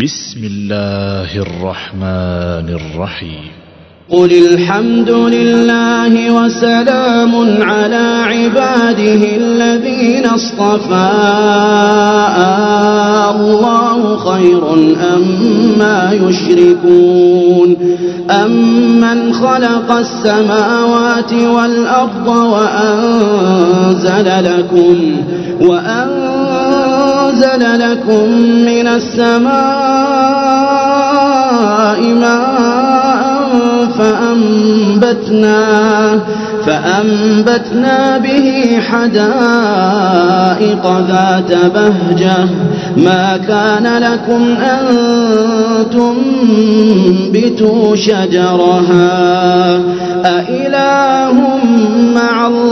بسم الله الرحمن الرحيم. قل الحمد لله وسلام على عباده الذين اصطفى. الله خير أما أم يشركون. أمن خلق السماوات والأرض وأنزل لكم وأنزل لكم من السماء ماء فأنبتنا فأنبتنا به حدائق ذات بهجة. ما كان لكم أن تنبتوا شجرها. أإله مع الله؟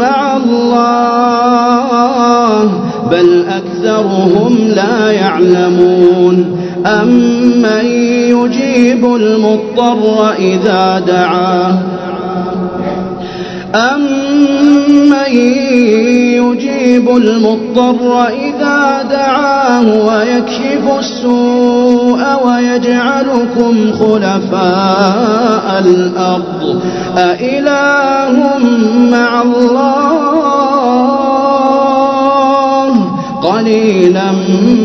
مع الله بل أكثرهم لا يعلمون. أمن يجيب المضطر إذا دعاه؟ أمن يجيب المضطر إذا دعاه ويكشف السوء ويجعلكم خلفاء الأرض. أإله مع الله. قليلا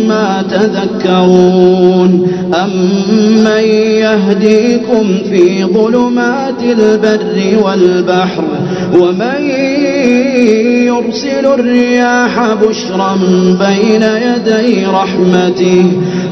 ما تذكرون. أمن يهديكم في ظلمات البر والبحر؟ ومن يرسل الرياح بشرا بين يدي رحمته؟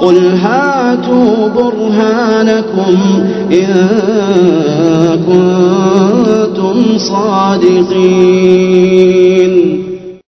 قل هاتوا برهانكم إن كنتم صادقين.